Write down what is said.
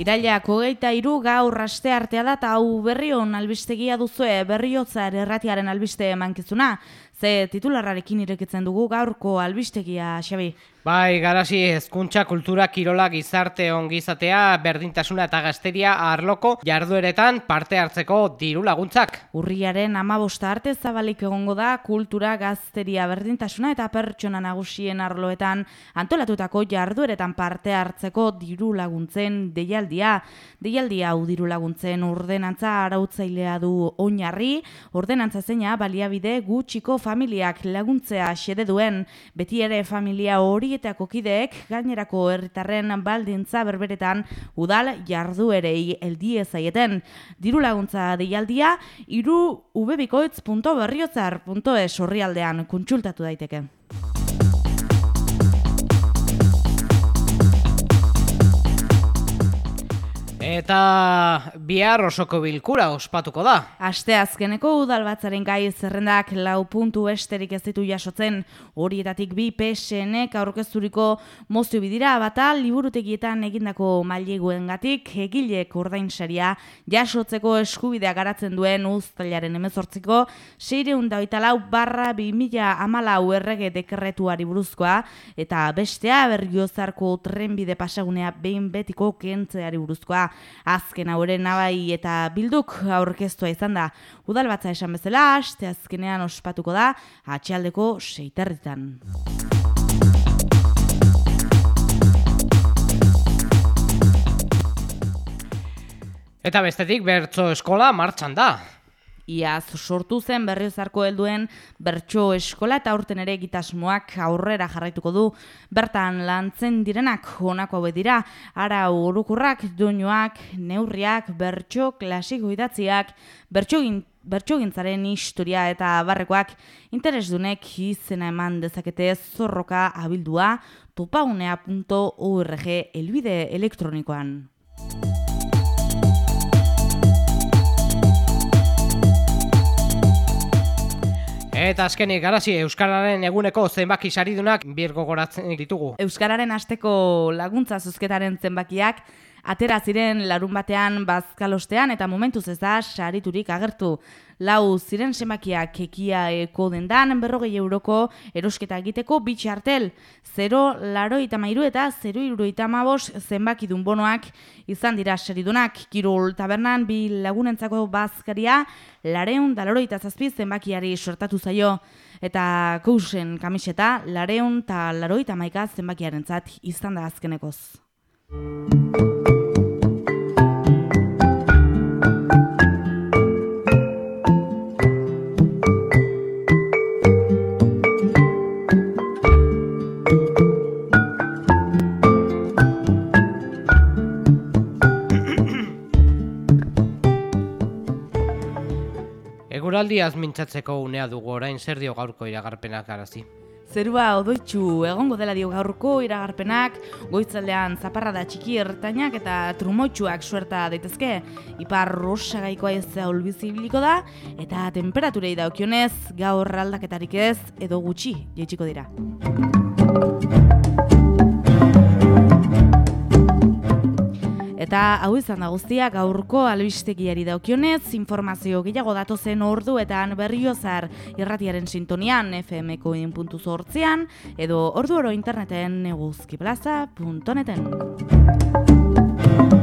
Irailak hogeita iru gaur aste artea da eta hau berrion albistegia duzue berriotzar erratiaren albiste emankizuna. Ze titularrarekin irekitzen dugu gaurko albistegia, Xabi? Bai, garasi hezkuntza kultura kirola gizarte ongizatea berdintasuna eta gazteria arloko jardueretan parte hartzeko diru laguntzak. Urriaren amabosta arte zabalik egongo da kultura gazteria berdintasuna eta pertsona nagusien arloetan antolatutako jardueretan parte hartzeko diru laguntzen deialdia. Deialdia hau diru laguntzen ordenantza arautzailea du oinarri, ordenantza zeina baliabide gutxiko familiak laguntzea xede duen, beti ere familia hori horietako kideek gainerako herritarren baldintza berberetan udal jarduerei eldie zaieten. Diru laguntza deialdia iru ubebikoitz.berriotzar.es horrialdean kontsultatu daiteke. Eta bihar osoko bilkura ospatuko da. Aste azkeneko udalbatzaren gai zerrendak lau puntu esterik ez ditu jasotzen horietatik bi PSNek aurkezturiko mozio bidira bata liburutegietan egindako maileguen gatik egilek ordainsaria jasotzeko eskubidea garatzen duen uztailaren emezortziko seire undaita lau barra bi mila amalau errege dekretuari buruzkoa eta bestea berriozarko trenbide pasagunea behin betiko kentzeari buruzkoa. Azken hauren nabai eta bilduk aurkeztua izan da. Udal batza esan bezala, aste azkenean ospatuko da, atxaldeko seiterritan. Eta bestetik bertso eskola martxan da. Iaz sortu zen berriozarko helduen bertso eskola eta aurten ere egitasmoak aurrera jarraituko du. Bertan lantzen direnak honako hau dira, ara urukurrak, doinuak, neurriak, bertso klasiko idatziak, bertso bertsogintzaren historia eta barrekoak interesdunek izena eman dezakete zorroka abildua topaunea.org elbide elektronikoan. Eta azkenik, garazi, Euskararen eguneko zenbaki saridunak birgo goratzen ditugu. Euskararen asteko laguntza zuzketaren zenbakiak atera ziren larun batean bazkalostean eta momentuz ez da sariturik agertu. Lau ziren semakiak kekia eko dendan berrogei euroko erosketa egiteko bitxe hartel. Zero laroi mairu eta zero iruroi tamabos zenbaki dun bonoak izan dira seridunak. Kirol tabernan bi lagunentzako bazkaria lareun da laroi zazpi zenbakiari sortatu zaio. Eta kousen kamiseta lareun eta laroi tamaika zenbakiaren zat izan da azkenekoz. Eguraldiaz mintzatzeko unea dugu orain zer dio gaurko iragarpenak arazi. Zerua odoitxu egongo dela dio gaurko iragarpenak, goitzaldean zaparra da txiki ertainak eta trumoitxuak suerta daitezke, ipar rosagaikoa ez ulbizibiliko da, eta temperaturei daukionez gaur aldaketarik ez edo gutxi jaitsiko dira. Eta hau izan da guztia gaurko albistegiari daukionez, informazio gehiago datozen orduetan berriozar irratiaren sintonian FMko inpuntu zortzean, edo ordu oro interneten neguzkiplaza.neten.